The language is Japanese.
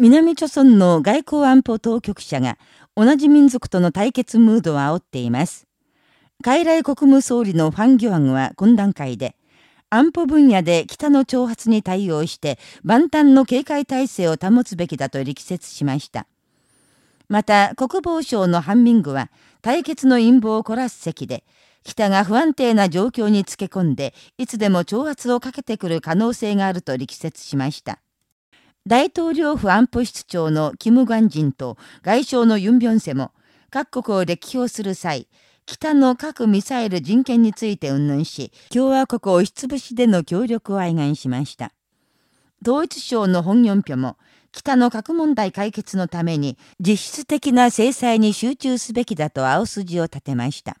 南朝村の外交安保当局者が同じ民族との対決ムードを煽っています。海来国務総理のファン・ギョアンは懇談会で、安保分野で北の挑発に対応して万端の警戒体制を保つべきだと力説しました。また、国防省のハンミングは対決の陰謀を凝らす席で、北が不安定な状況につけ込んで、いつでも挑発をかけてくる可能性があると力説しました。大統領府安保室長のキム・ガンジンと外相のユン・ビョンセも各国を歴訪する際、北の核ミサイル人権について云々し、共和国押しつぶしでの協力を哀願しました。統一省の本ヨンピョも、北の核問題解決のために実質的な制裁に集中すべきだと青筋を立てました。